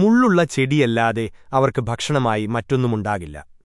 മുള്ളുള്ള ചെടിയല്ലാതെ അവർക്ക് ഭക്ഷണമായി മറ്റൊന്നുമുണ്ടാകില്ല.